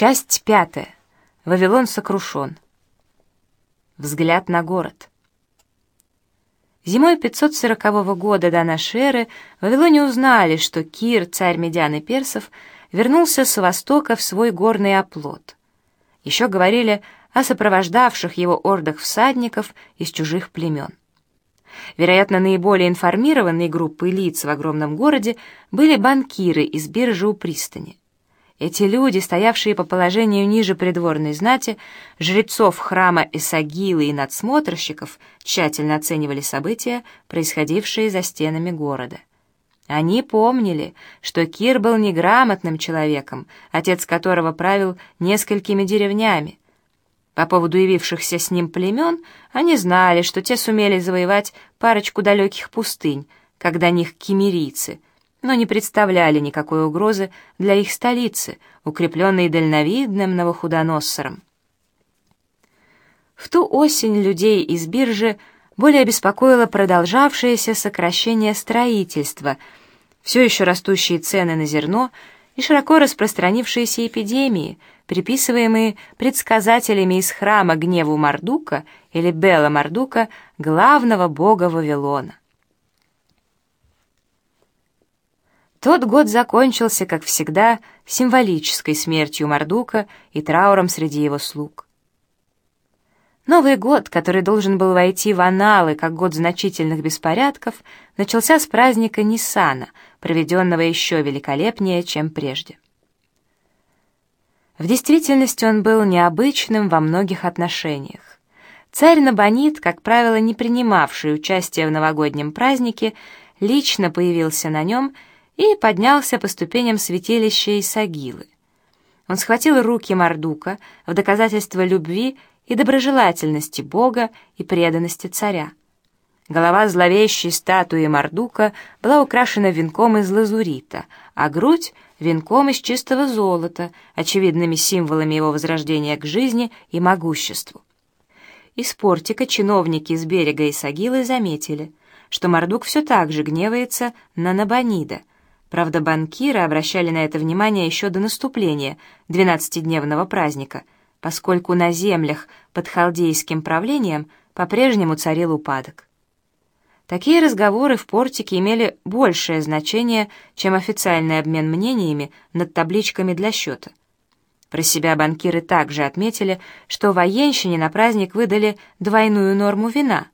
Часть пятая. Вавилон сокрушен. Взгляд на город. Зимой 540 года до нашей эры в Вавилоне узнали, что Кир, царь медян и персов, вернулся с востока в свой горный оплот. Еще говорили о сопровождавших его ордах всадников из чужих племен. Вероятно, наиболее информированные группы лиц в огромном городе были банкиры из биржи у пристани. Эти люди, стоявшие по положению ниже придворной знати, жрецов храма Эсагилы и надсмотрщиков, тщательно оценивали события, происходившие за стенами города. Они помнили, что Кир был неграмотным человеком, отец которого правил несколькими деревнями. По поводу явившихся с ним племен, они знали, что те сумели завоевать парочку далеких пустынь, когда них кемерийцы — но не представляли никакой угрозы для их столицы, укрепленной дальновидным новохудоносором. В ту осень людей из биржи более беспокоило продолжавшееся сокращение строительства, все еще растущие цены на зерно и широко распространившиеся эпидемии, приписываемые предсказателями из храма гневу Мардука или Бела Мардука, главного бога Вавилона. Тот год закончился, как всегда, символической смертью Мардука и трауром среди его слуг. Новый год, который должен был войти в аналы как год значительных беспорядков, начался с праздника Ниссана, проведенного еще великолепнее, чем прежде. В действительности он был необычным во многих отношениях. Царь Набонид, как правило, не принимавший участие в новогоднем празднике, лично появился на нем и поднялся по ступеням святилища Исагилы. Он схватил руки Мардука в доказательство любви и доброжелательности Бога и преданности царя. Голова зловещей статуи Мардука была украшена венком из лазурита, а грудь — венком из чистого золота, очевидными символами его возрождения к жизни и могуществу. Из портика чиновники с берега Исагилы заметили, что Мардук все так же гневается на Набонида, Правда, банкиры обращали на это внимание еще до наступления двенадцатидневного праздника, поскольку на землях под халдейским правлением по-прежнему царил упадок. Такие разговоры в портике имели большее значение, чем официальный обмен мнениями над табличками для счета. Про себя банкиры также отметили, что военщине на праздник выдали двойную норму вина.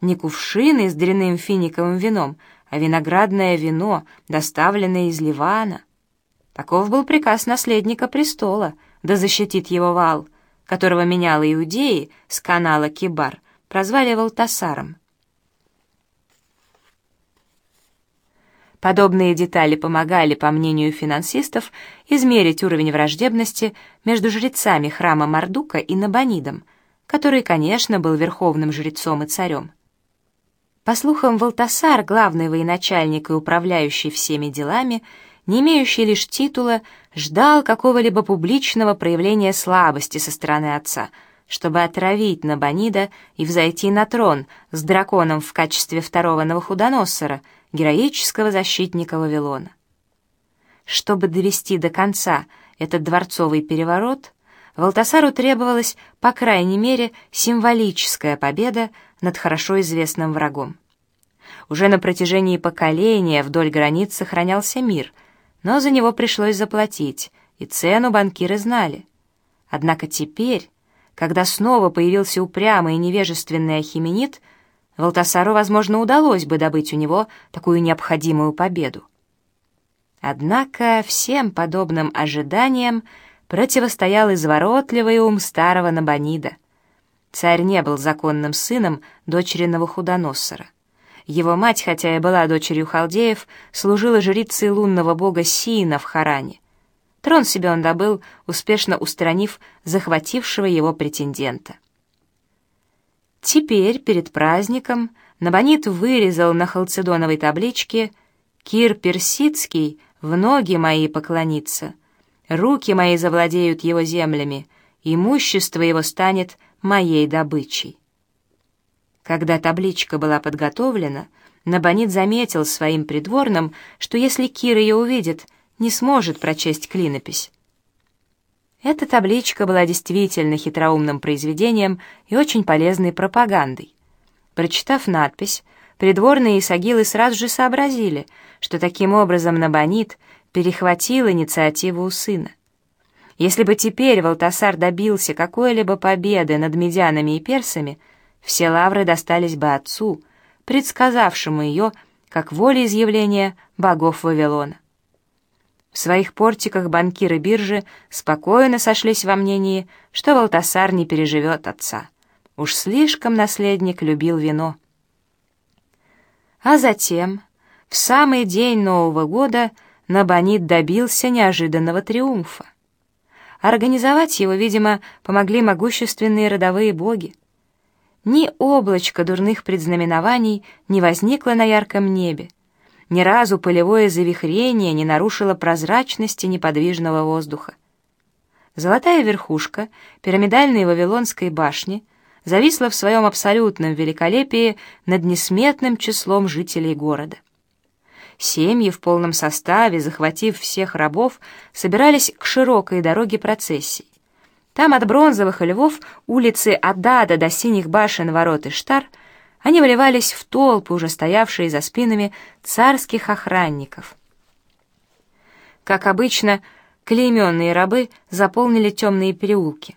Не кувшины с дряным финиковым вином, а виноградное вино, доставленное из Ливана. Таков был приказ наследника престола, да защитит его вал, которого меняла иудеи с канала Кибар, прозвали Валтасаром. Подобные детали помогали, по мнению финансистов, измерить уровень враждебности между жрецами храма Мардука и Набонидом, который, конечно, был верховным жрецом и царем. По слухам, Валтасар, главный военачальник и управляющий всеми делами, не имеющий лишь титула, ждал какого-либо публичного проявления слабости со стороны отца, чтобы отравить Набонида и взойти на трон с драконом в качестве второго Новохудоносора, героического защитника Вавилона. Чтобы довести до конца этот дворцовый переворот, Валтасару требовалась, по крайней мере, символическая победа над хорошо известным врагом. Уже на протяжении поколения вдоль границ сохранялся мир, но за него пришлось заплатить, и цену банкиры знали. Однако теперь, когда снова появился упрямый и невежественный Ахименит, Валтасару, возможно, удалось бы добыть у него такую необходимую победу. Однако всем подобным ожиданиям противостоял изворотливый ум старого Набонида — Царь не был законным сыном дочери Новохудоносора. Его мать, хотя и была дочерью халдеев, служила жрицей лунного бога Сиина в Харане. Трон себе он добыл, успешно устранив захватившего его претендента. Теперь, перед праздником, Набонид вырезал на халцедоновой табличке «Кир Персидский в ноги мои поклонится, руки мои завладеют его землями, имущество его станет моей добычей. Когда табличка была подготовлена, Набонид заметил своим придворным, что если Кир ее увидит, не сможет прочесть клинопись. Эта табличка была действительно хитроумным произведением и очень полезной пропагандой. Прочитав надпись, придворные исагилы сразу же сообразили, что таким образом Набонид перехватил инициативу у сына. Если бы теперь Валтасар добился какой-либо победы над медианами и персами, все лавры достались бы отцу, предсказавшему ее как волеизъявление богов Вавилона. В своих портиках банкиры биржи спокойно сошлись во мнении, что Валтасар не переживет отца. Уж слишком наследник любил вино. А затем, в самый день Нового года, Набонид добился неожиданного триумфа. Организовать его, видимо, помогли могущественные родовые боги. Ни облачко дурных предзнаменований не возникло на ярком небе, ни разу полевое завихрение не нарушило прозрачности неподвижного воздуха. Золотая верхушка пирамидальной Вавилонской башни зависла в своем абсолютном великолепии над несметным числом жителей города. Семьи в полном составе, захватив всех рабов, собирались к широкой дороге процессий. Там от бронзовых львов улицы Адада до синих башен ворот и штар — они выливались в толпы, уже стоявшие за спинами царских охранников. Как обычно, клейменные рабы заполнили темные переулки.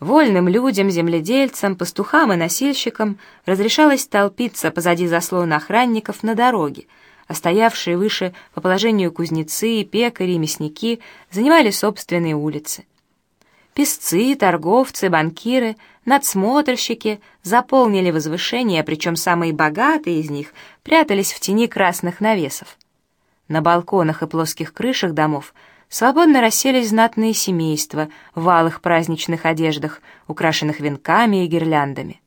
Вольным людям, земледельцам, пастухам и носильщикам разрешалось толпиться позади заслона охранников на дороге, а стоявшие выше по положению кузнецы, пекари мясники занимали собственные улицы. Песцы, торговцы, банкиры, надсмотрщики заполнили возвышения, причем самые богатые из них прятались в тени красных навесов. На балконах и плоских крышах домов свободно расселись знатные семейства в алых праздничных одеждах, украшенных венками и гирляндами.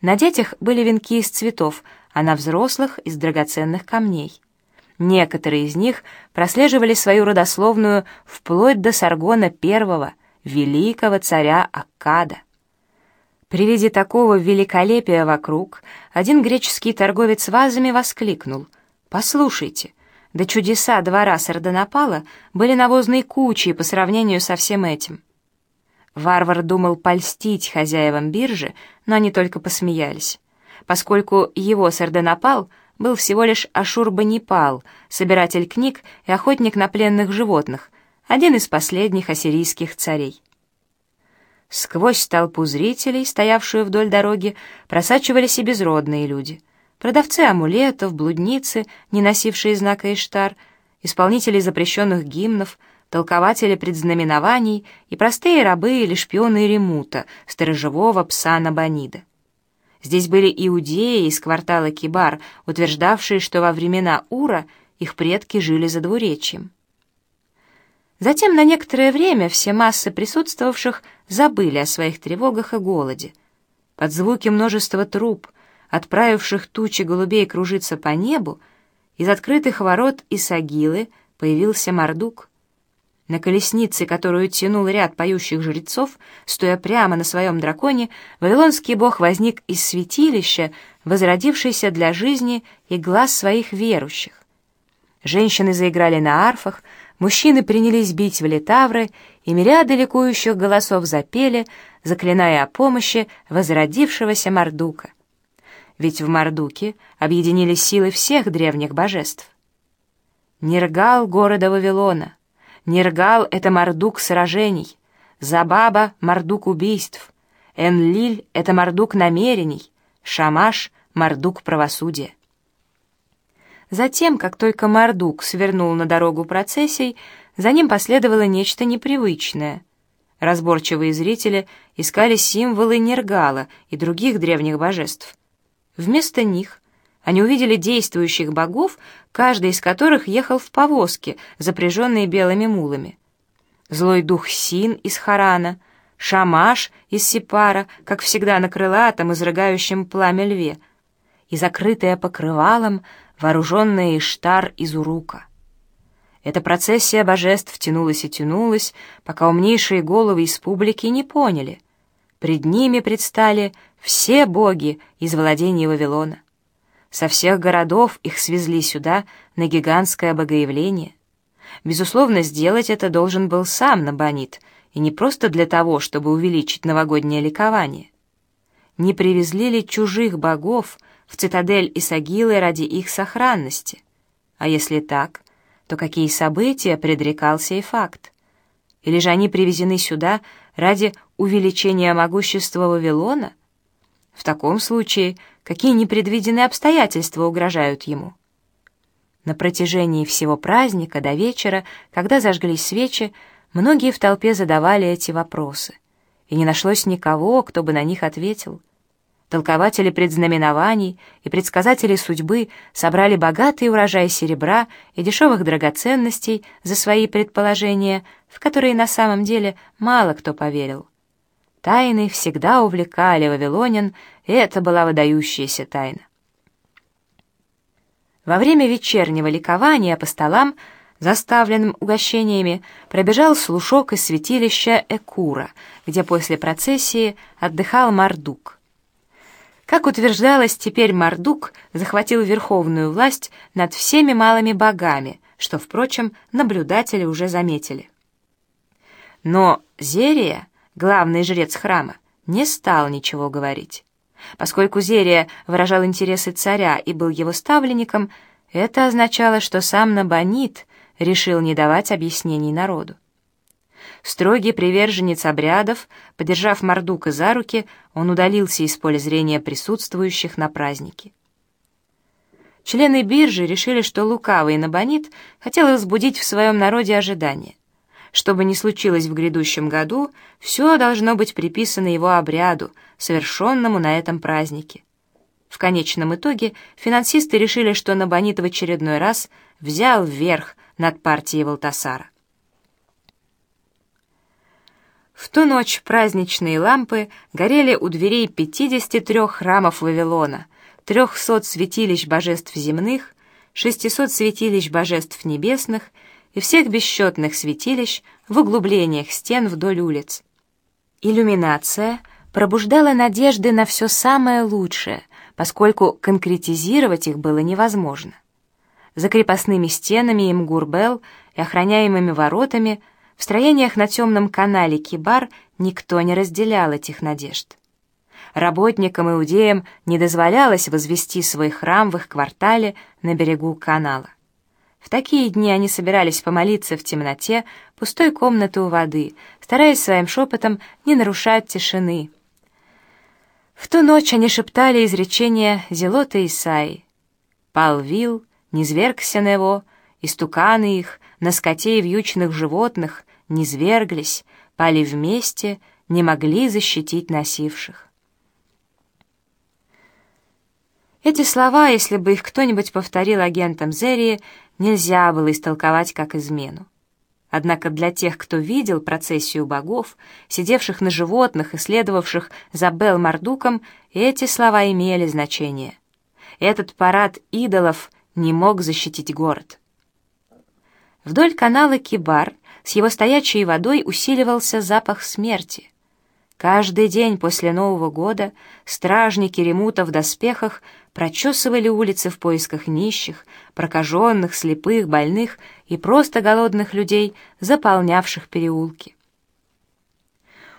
На детях были венки из цветов, а на взрослых — из драгоценных камней. Некоторые из них прослеживали свою родословную вплоть до Саргона I, великого царя Аккада. При виде такого великолепия вокруг один греческий торговец вазами воскликнул «Послушайте, да чудеса двора Сардонапала были навозной кучей по сравнению со всем этим». Варвар думал польстить хозяевам биржи, но они только посмеялись, поскольку его Сардонапал был всего лишь Ашурбанипал, собиратель книг и охотник на пленных животных, один из последних ассирийских царей. Сквозь толпу зрителей, стоявшую вдоль дороги, просачивались и безродные люди. Продавцы амулетов, блудницы, не носившие знака Иштар, исполнители запрещенных гимнов, толкователи предзнаменований и простые рабы или шпионы Ремута, сторожевого пса Набанида. Здесь были иудеи из квартала Кибар, утверждавшие, что во времена Ура их предки жили за двуречьем. Затем на некоторое время все массы присутствовавших забыли о своих тревогах и голоде. Под звуки множества труб, отправивших тучи голубей кружиться по небу, из открытых ворот Исагилы появился Мардук. На колеснице, которую тянул ряд поющих жрецов, стоя прямо на своем драконе, вавилонский бог возник из святилища, возродившийся для жизни и глаз своих верующих. Женщины заиграли на арфах, мужчины принялись бить в литавры, и мириады ликующих голосов запели, заклиная о помощи возродившегося Мардука. Ведь в Мардуке объединились силы всех древних божеств. Нергал города Вавилона. Нергал — это Мардук сражений. Забаба — Мардук убийств. Энлиль — это Мардук намерений. Шамаш — Мардук правосудия. Затем, как только Мардук свернул на дорогу процессий, за ним последовало нечто непривычное. Разборчивые зрители искали символы Нергала и других древних божеств. Вместо них они увидели действующих богов, каждый из которых ехал в повозке, запряженной белыми мулами. Злой дух Син из Харана, Шамаш из Сипара, как всегда на крылатом, изрыгающем пламя льве, и закрытая покрывалом вооруженная Иштар из Урука. Эта процессия божеств тянулась и тянулась, пока умнейшие головы из публики не поняли. Пред ними предстали все боги из владения Вавилона. Со всех городов их свезли сюда на гигантское богоявление. Безусловно, сделать это должен был сам Набонид, и не просто для того, чтобы увеличить новогоднее ликование. Не привезли ли чужих богов в цитадель Исагилы ради их сохранности? А если так, то какие события предрекался и факт? Или же они привезены сюда ради увеличения могущества Вавилона? В таком случае, какие непредвиденные обстоятельства угрожают ему? На протяжении всего праздника до вечера, когда зажглись свечи, многие в толпе задавали эти вопросы, и не нашлось никого, кто бы на них ответил. Толкователи предзнаменований и предсказатели судьбы собрали богатый урожай серебра и дешевых драгоценностей за свои предположения, в которые на самом деле мало кто поверил. Тайны всегда увлекали вавилонян, и это была выдающаяся тайна. Во время вечернего ликования по столам, заставленным угощениями, пробежал слушок из святилища Экура, где после процессии отдыхал Мардук. Как утверждалось, теперь Мардук захватил верховную власть над всеми малыми богами, что, впрочем, наблюдатели уже заметили. Но Зерия, главный жрец храма, не стал ничего говорить. Поскольку Зерия выражал интересы царя и был его ставленником, это означало, что сам Набонид решил не давать объяснений народу. Строгий приверженец обрядов, подержав Мордука за руки, он удалился из поля зрения присутствующих на празднике. Члены биржи решили, что лукавый Набонид хотел возбудить в своем народе ожидания. Что бы ни случилось в грядущем году, все должно быть приписано его обряду, совершенному на этом празднике. В конечном итоге финансисты решили, что Набонид в очередной раз взял вверх над партией Валтасара. В ту ночь праздничные лампы горели у дверей 53 храмов Вавилона, 300 святилищ божеств земных, 600 святилищ божеств небесных и всех бесчетных святилищ в углублениях стен вдоль улиц. Иллюминация пробуждала надежды на все самое лучшее, поскольку конкретизировать их было невозможно. За крепостными стенами Имгурбел и охраняемыми воротами – в строениях на темном канале Кибар никто не разделял этих надежд. Работникам иудеям не дозволялось возвести свой храм в их квартале на берегу канала. В такие дни они собирались помолиться в темноте пустой комнаты у воды, стараясь своим шепотом не нарушать тишины. В ту ночь они шептали изречения Зелота Исаи. «Пал вил, низвергся на его, истуканы их, на скоте и вьючных животных, не зверглись, пали вместе, не могли защитить носивших. Эти слова, если бы их кто-нибудь повторил агентам Зерии, нельзя было истолковать как измену. Однако для тех, кто видел процессию богов, сидевших на животных и следовавших за Бел-Мардуком, эти слова имели значение. Этот парад идолов не мог защитить город. Вдоль канала Кибар с его стоячей водой усиливался запах смерти. Каждый день после Нового года стражники ремута в доспехах прочесывали улицы в поисках нищих, прокаженных, слепых, больных и просто голодных людей, заполнявших переулки.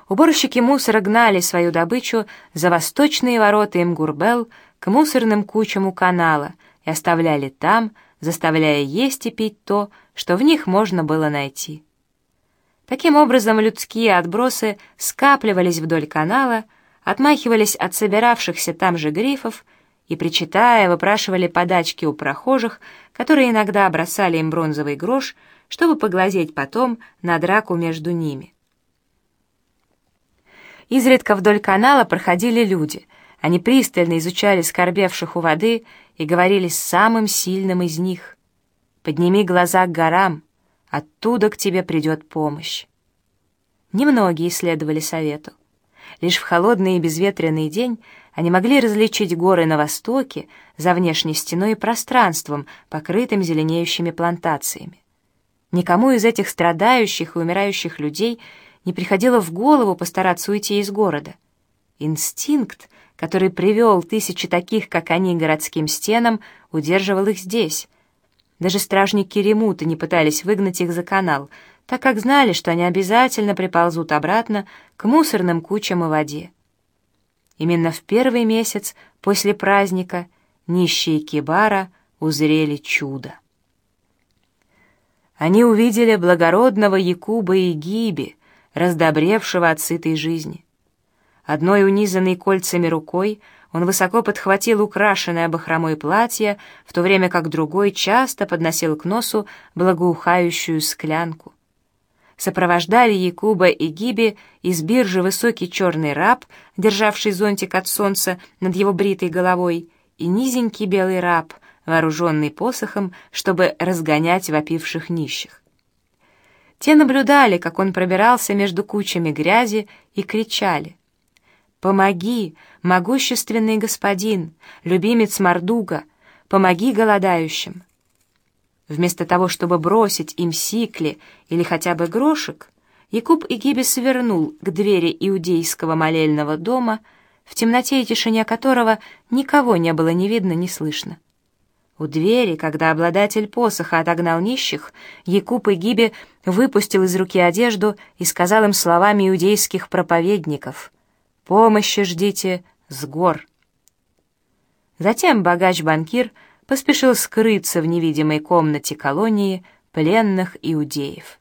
Уборщики мусора гнали свою добычу за восточные ворота Имгурбел к мусорным кучам у канала и оставляли там, заставляя есть и пить то, что в них можно было найти. Таким образом, людские отбросы скапливались вдоль канала, отмахивались от собиравшихся там же грифов и, причитая, выпрашивали подачки у прохожих, которые иногда бросали им бронзовый грош, чтобы поглазеть потом на драку между ними. Изредка вдоль канала проходили люди. Они пристально изучали скорбевших у воды и говорили с самым сильным из них. «Подними глаза к горам, Оттуда к тебе придет помощь. Немногие следовали совету. Лишь в холодный и безветренный день они могли различить горы на востоке за внешней стеной и пространством, покрытым зеленеющими плантациями. Никому из этих страдающих и умирающих людей не приходило в голову постараться уйти из города. Инстинкт, который привел тысячи таких, как они, городским стенам, удерживал их здесь — даже стражники ремута не пытались выгнать их за канал, так как знали, что они обязательно приползут обратно к мусорным кучам и воде. Именно в первый месяц после праздника нищие Кибара узрели чудо. Они увидели благородного Якуба и Гиби, раздобревшего от сытой жизни. Одной унизанной кольцами рукой он высоко подхватил украшенное бахромой платье, в то время как другой часто подносил к носу благоухающую склянку. Сопровождали Якуба и Гиби из биржи высокий черный раб, державший зонтик от солнца над его бритой головой, и низенький белый раб, вооруженный посохом, чтобы разгонять вопивших нищих. Те наблюдали, как он пробирался между кучами грязи, и кричали. «Помоги, могущественный господин, любимец Мордуга, помоги голодающим!» Вместо того, чтобы бросить им сикли или хотя бы грошек, Якуб и Гиби свернул к двери иудейского молельного дома, в темноте и тишине которого никого не было ни видно, ни слышно. У двери, когда обладатель посоха отогнал нищих, Якуб и Гиби выпустил из руки одежду и сказал им словами иудейских проповедников «Помощи ждите с гор». Затем богач-банкир поспешил скрыться в невидимой комнате колонии пленных иудеев.